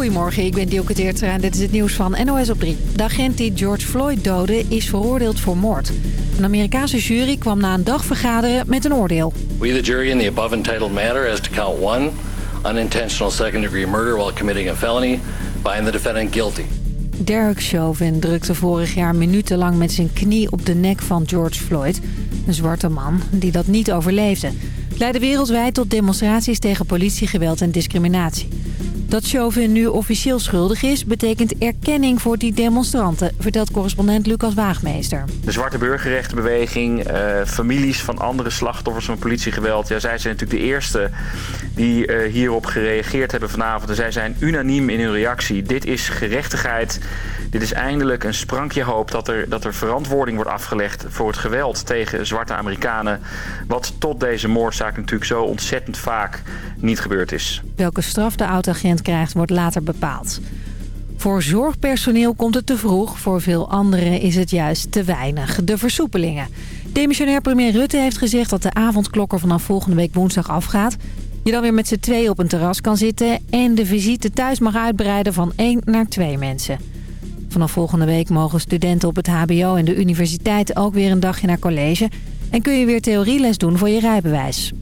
Goedemorgen, ik ben Dielke Teertra en dit is het nieuws van NOS op 3. De agent die George Floyd doodde is veroordeeld voor moord. Een Amerikaanse jury kwam na een dag vergaderen met een oordeel. We the jury in the above entitled matter as to count 1, unintentional second degree murder while committing a felony, find the defendant guilty. Derek Chauvin drukte vorig jaar minutenlang met zijn knie op de nek van George Floyd. Een zwarte man die dat niet overleefde. Het leidde wereldwijd tot demonstraties tegen politiegeweld en discriminatie. Dat Chauvin nu officieel schuldig is, betekent erkenning voor die demonstranten, vertelt correspondent Lucas Waagmeester. De Zwarte Burgerrechtenbeweging, uh, families van andere slachtoffers van politiegeweld. Ja, zij zijn natuurlijk de eerste die uh, hierop gereageerd hebben vanavond. En zij zijn unaniem in hun reactie. Dit is gerechtigheid. Dit is eindelijk een sprankje hoop dat er, dat er verantwoording wordt afgelegd voor het geweld tegen zwarte Amerikanen. Wat tot deze moordzaak natuurlijk zo ontzettend vaak niet gebeurd is. Welke straf de oud-agent krijgt wordt later bepaald. Voor zorgpersoneel komt het te vroeg, voor veel anderen is het juist te weinig. De versoepelingen. Demissionair premier Rutte heeft gezegd dat de avondklok er vanaf volgende week woensdag afgaat. Je dan weer met z'n twee op een terras kan zitten en de visite thuis mag uitbreiden van één naar twee mensen. Vanaf volgende week mogen studenten op het hbo en de universiteit ook weer een dagje naar college... en kun je weer theorieles doen voor je rijbewijs.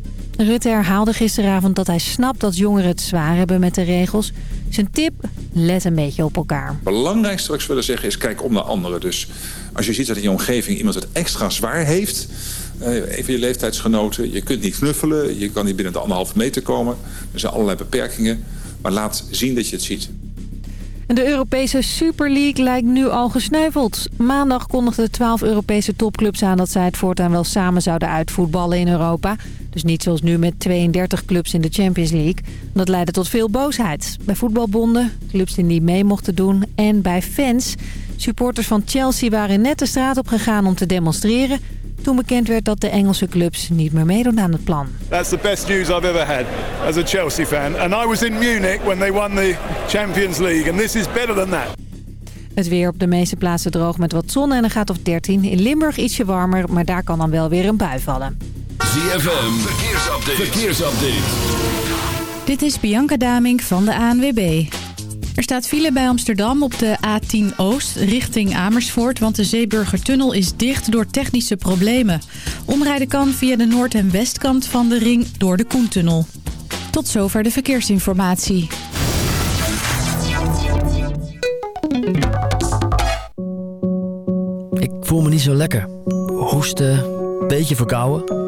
Rutte herhaalde gisteravond dat hij snapt dat jongeren het zwaar hebben met de regels. Zijn tip, let een beetje op elkaar. Het belangrijkste wat ik willen zeggen is kijk om naar anderen. Dus als je ziet dat in je omgeving iemand het extra zwaar heeft... Uh, even je leeftijdsgenoten, je kunt niet knuffelen, je kan niet binnen de anderhalve meter komen. Er zijn allerlei beperkingen, maar laat zien dat je het ziet. De Europese Super League lijkt nu al gesneuveld. Maandag kondigden 12 Europese topclubs aan dat zij het voortaan wel samen zouden uitvoetballen in Europa. Dus niet zoals nu met 32 clubs in de Champions League. Dat leidde tot veel boosheid. Bij voetbalbonden, clubs die niet mee mochten doen en bij fans. Supporters van Chelsea waren net de straat op gegaan om te demonstreren toen bekend werd dat de Engelse clubs niet meer meedoen aan het plan. That's the best news I've ever had as a Chelsea fan. And I was in Munich when they won the Champions League. And this is better than that. Het weer op de meeste plaatsen droog met wat zon en een gaat of 13. In Limburg ietsje warmer, maar daar kan dan wel weer een bui vallen. ZFM, verkeersupdate. verkeersupdate. Dit is Bianca Daming van de ANWB. Er staat file bij Amsterdam op de A10 Oost richting Amersfoort... want de Zeeburgertunnel is dicht door technische problemen. Omrijden kan via de noord- en westkant van de ring door de Koentunnel. Tot zover de verkeersinformatie. Ik voel me niet zo lekker. Hoesten, beetje verkouden.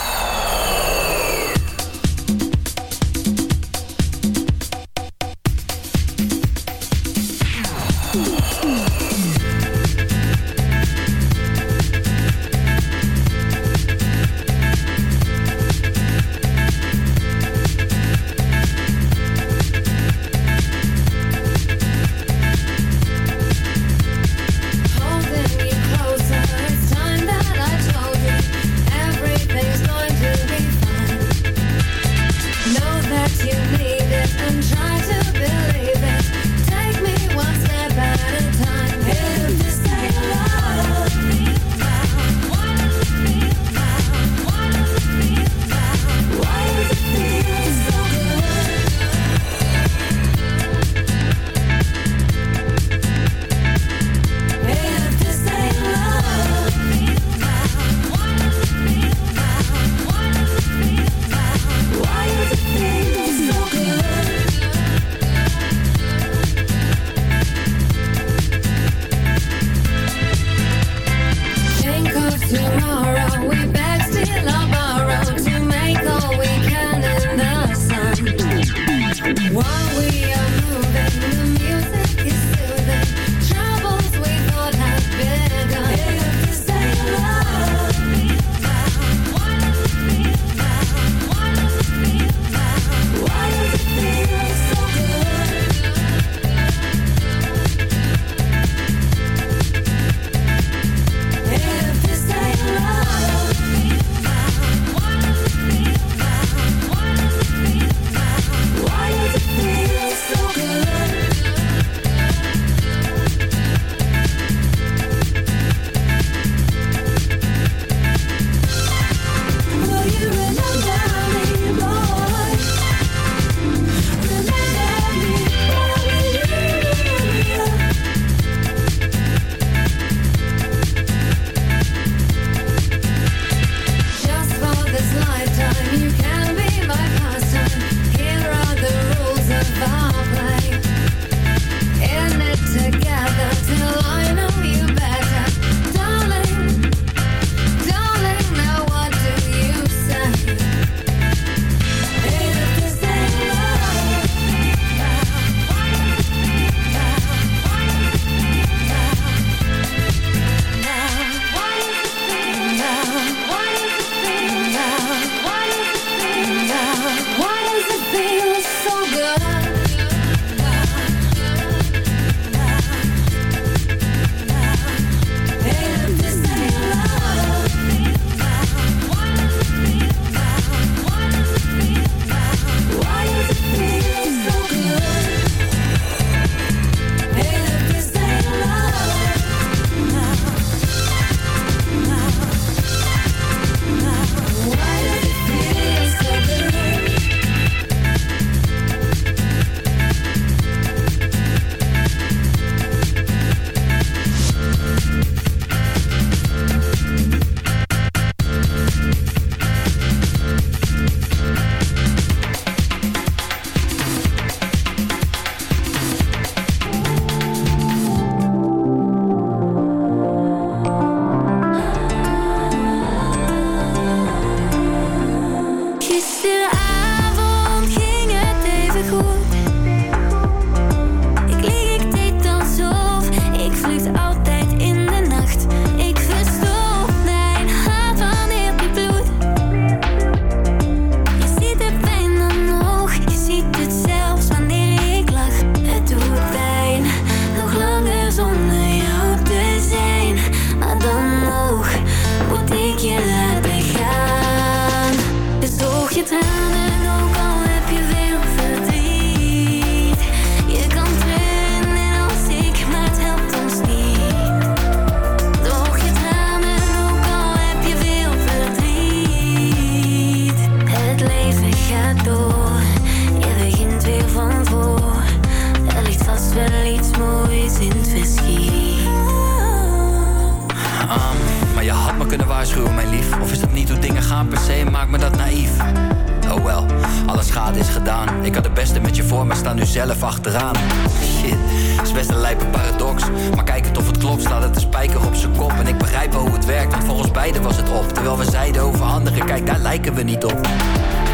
Spijker op zijn kop. En ik begrijp wel hoe het werkt, want voor ons beiden was het op. Terwijl we zeiden over anderen, kijk daar lijken we niet op.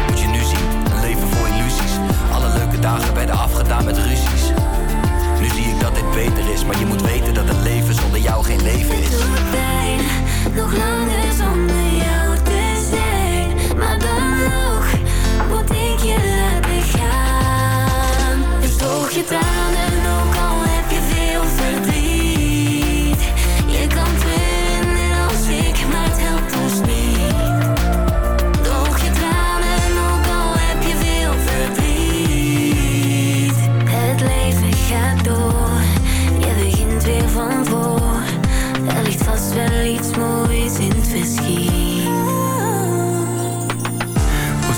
Moet je nu zien, een leven vol illusies. Alle leuke dagen werden afgedaan met ruzies. Nu zie ik dat dit beter is, maar je moet weten dat het leven zonder jou geen leven is. pijn, nog langer zonder jou te zijn. Maar dan nog moet ik je laten gaan. Dus je tranen,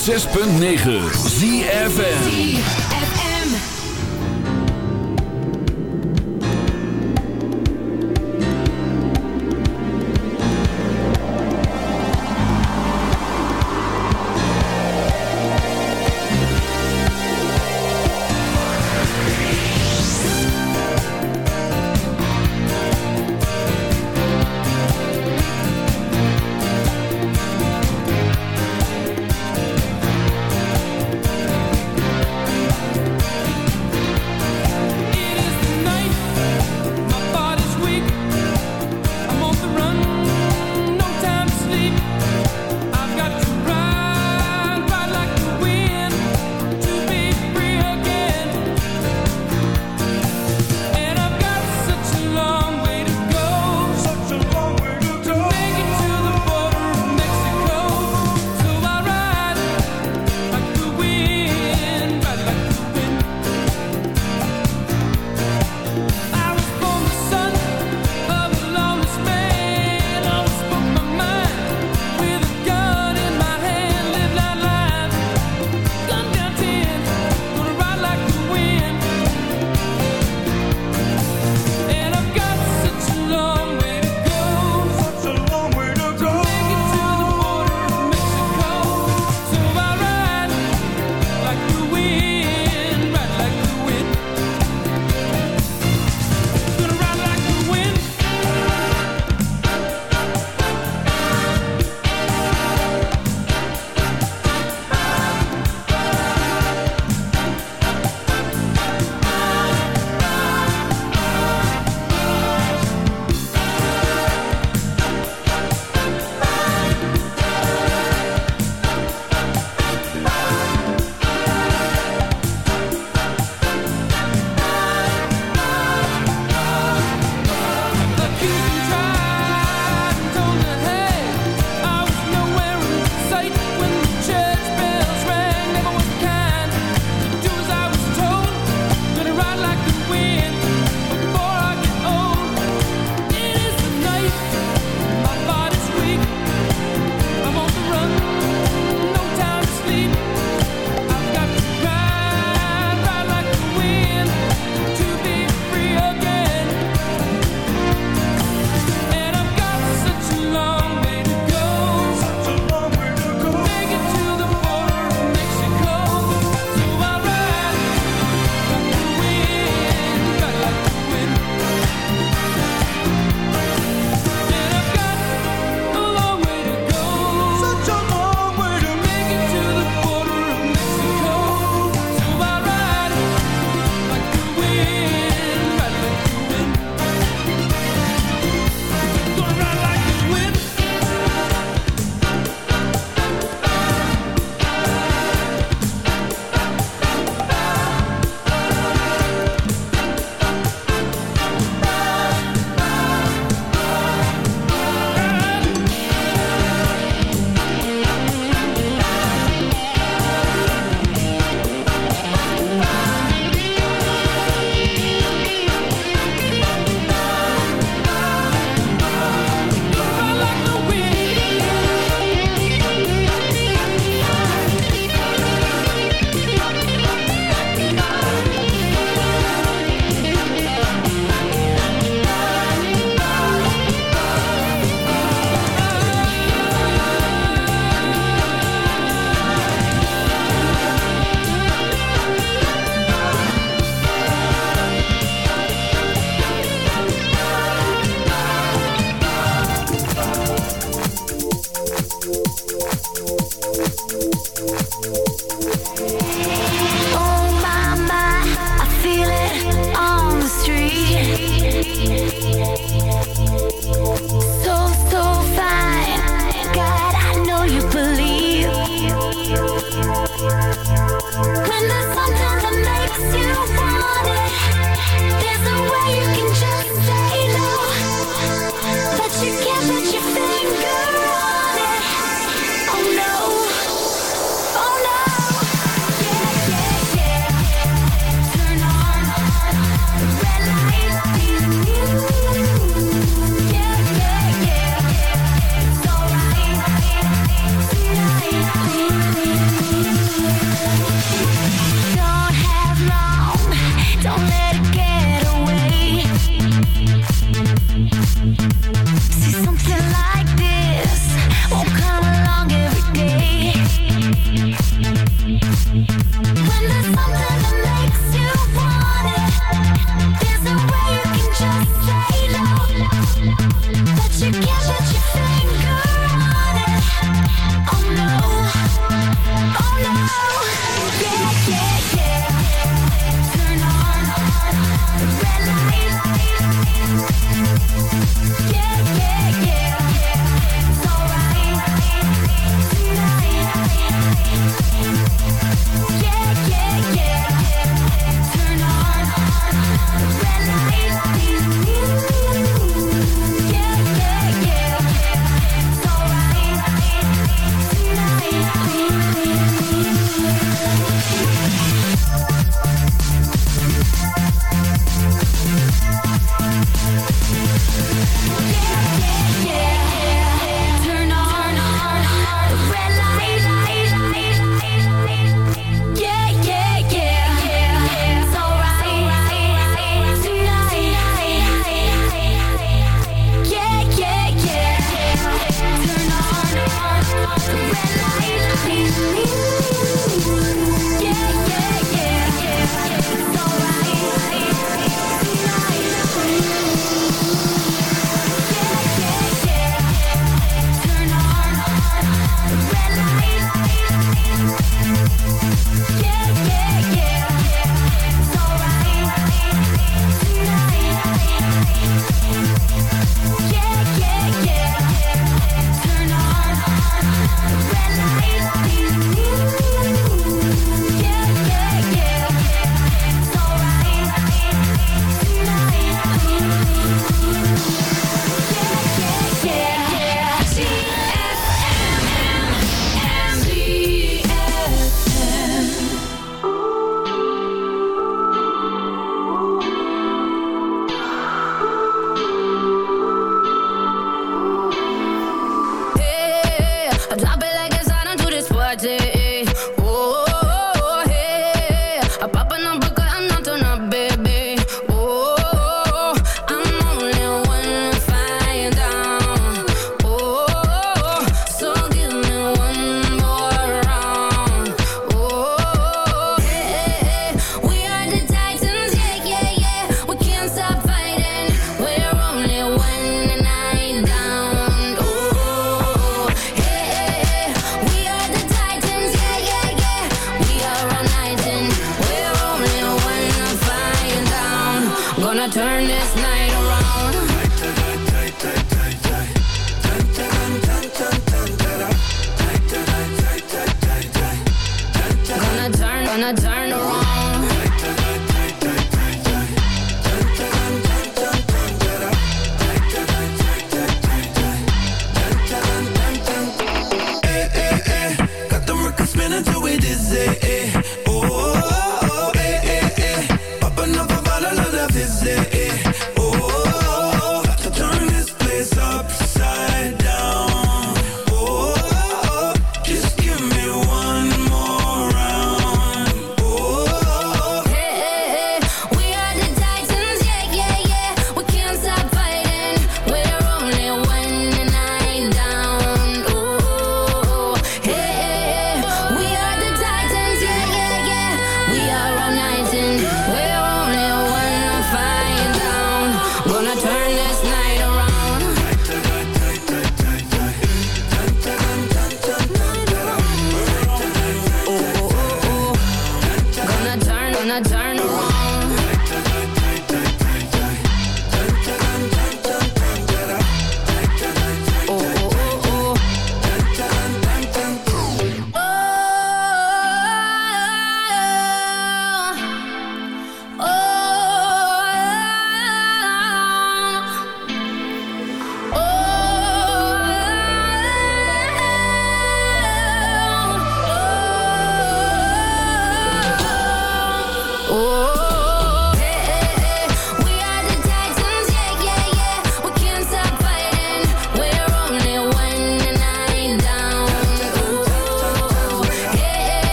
106.9 ZFM.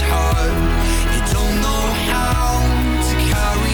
Hard. You don't know how to carry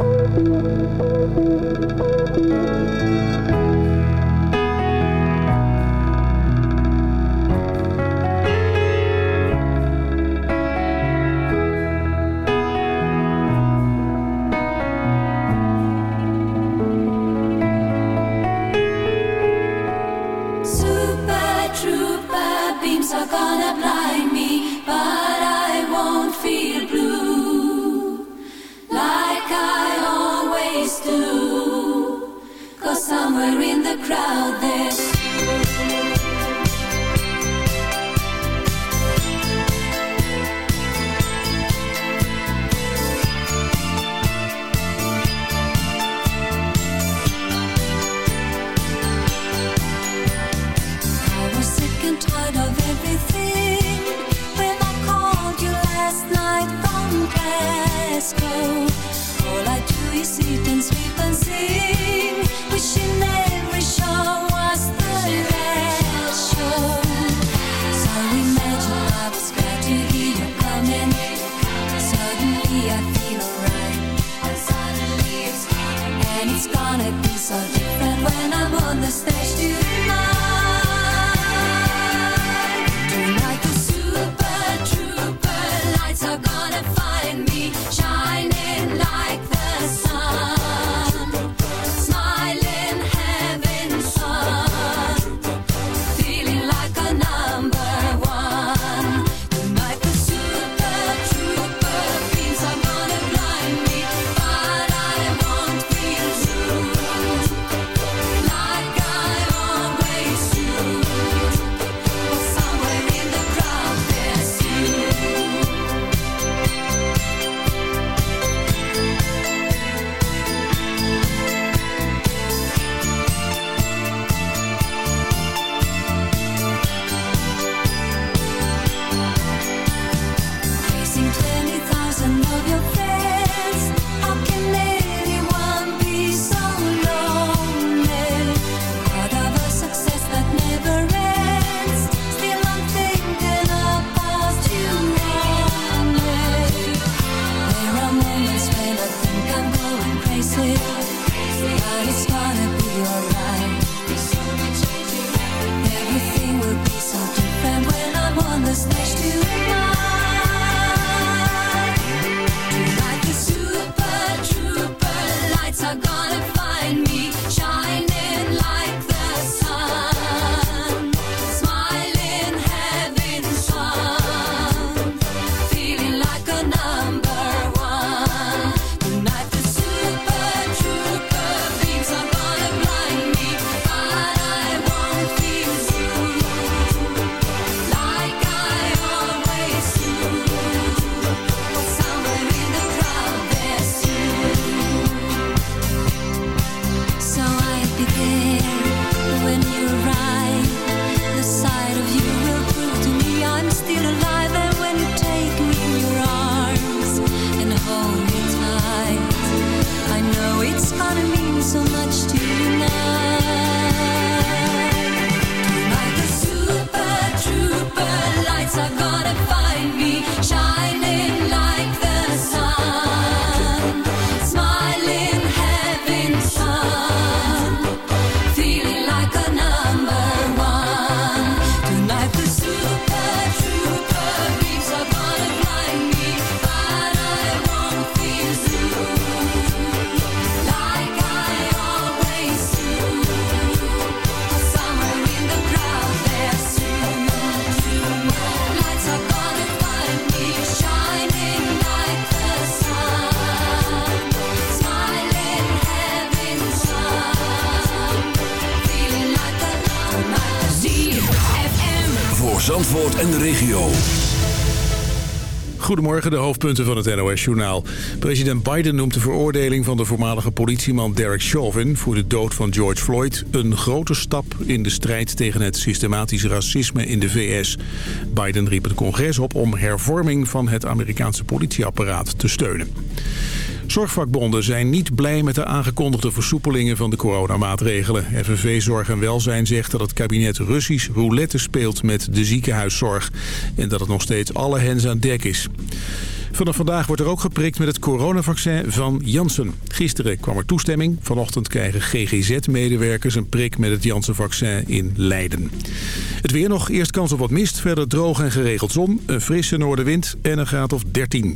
Goedemorgen, de hoofdpunten van het NOS-journaal. President Biden noemt de veroordeling van de voormalige politieman Derek Chauvin... voor de dood van George Floyd een grote stap in de strijd... tegen het systematisch racisme in de VS. Biden riep het congres op om hervorming van het Amerikaanse politieapparaat te steunen. Zorgvakbonden zijn niet blij met de aangekondigde versoepelingen van de coronamaatregelen. FNV Zorg en Welzijn zegt dat het kabinet Russisch roulette speelt met de ziekenhuiszorg. En dat het nog steeds alle hens aan dek is. Vanaf vandaag wordt er ook geprikt met het coronavaccin van Janssen. Gisteren kwam er toestemming. Vanochtend krijgen GGZ-medewerkers een prik met het Janssen-vaccin in Leiden. Het weer nog. Eerst kans op wat mist. Verder droog en geregeld zon. Een frisse noordenwind en een graad of 13.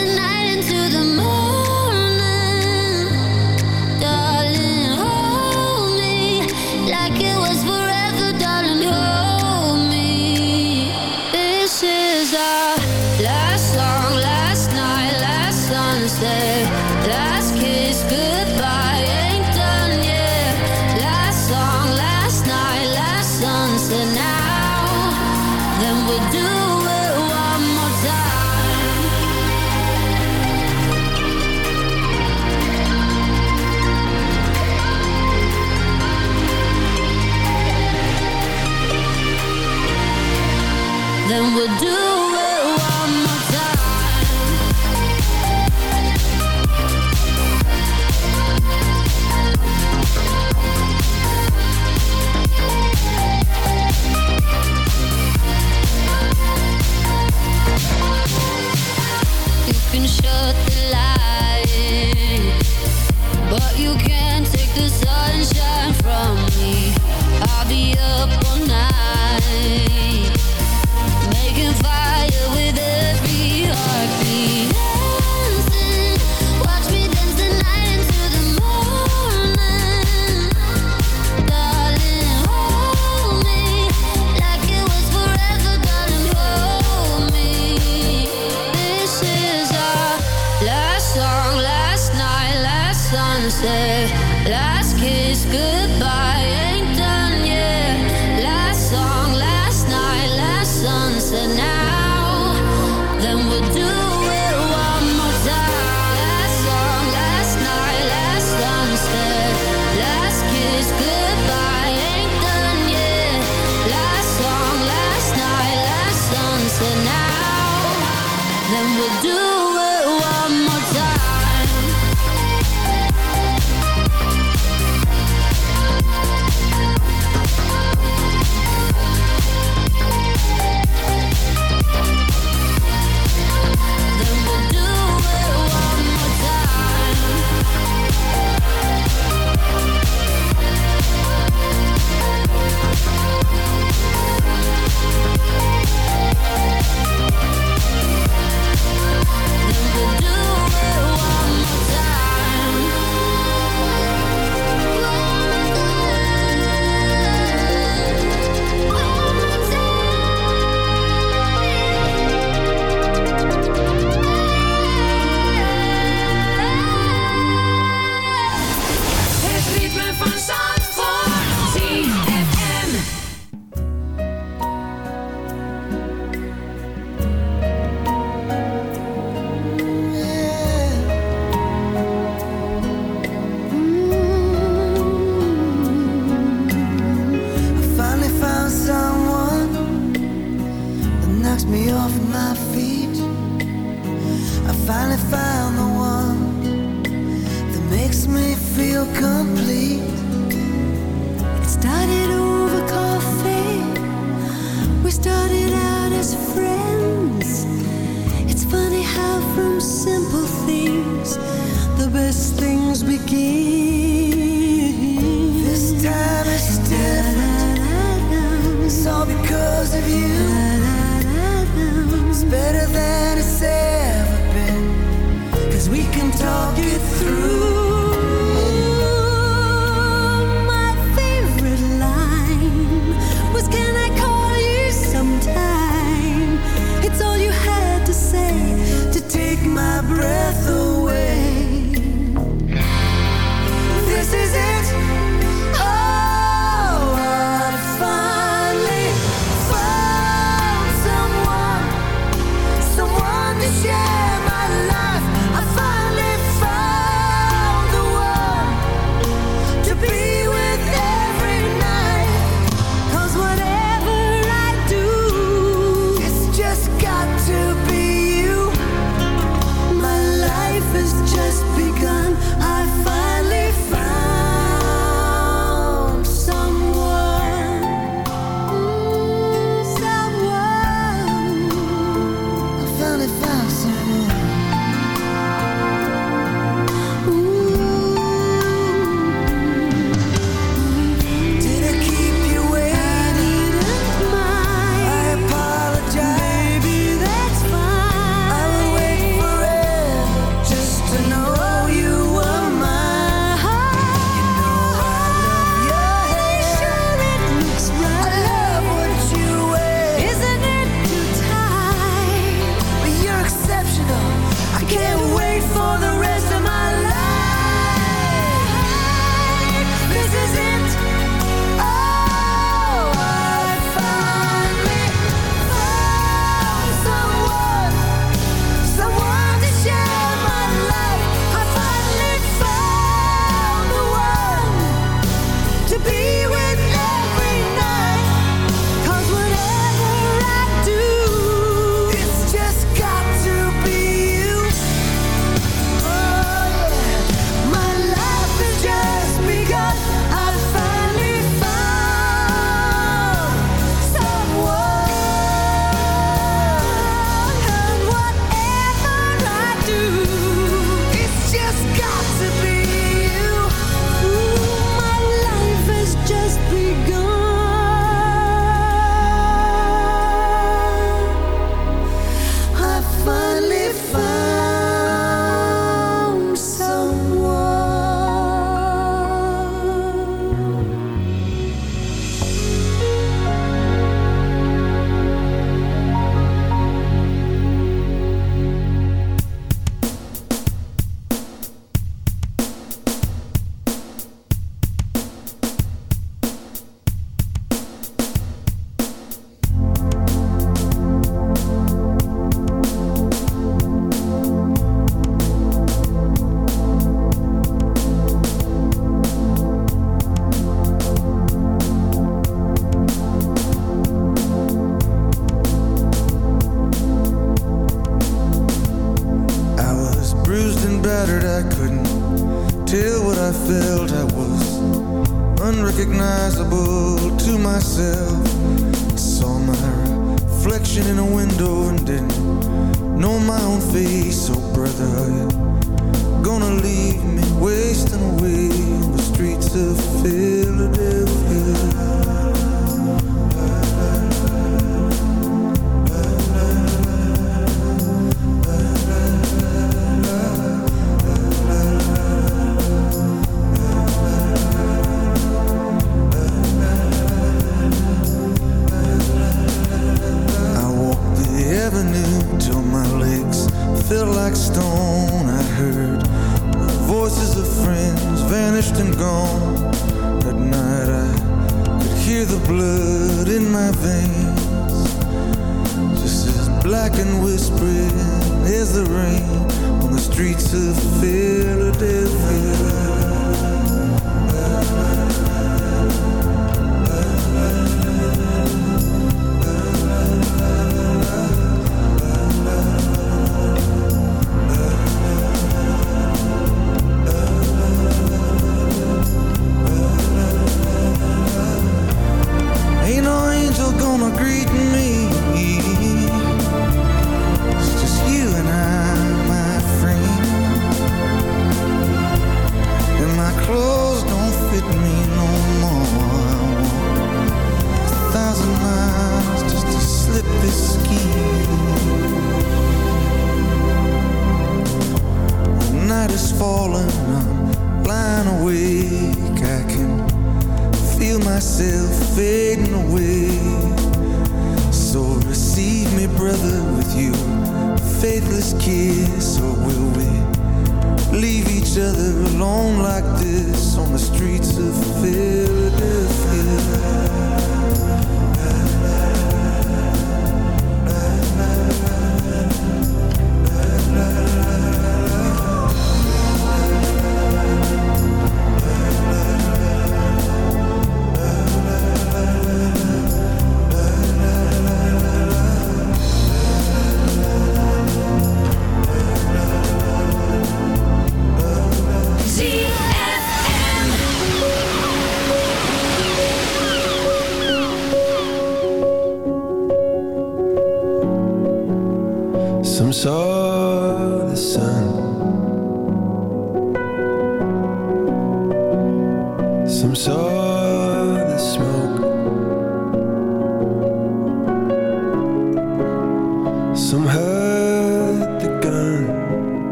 we can talk it through.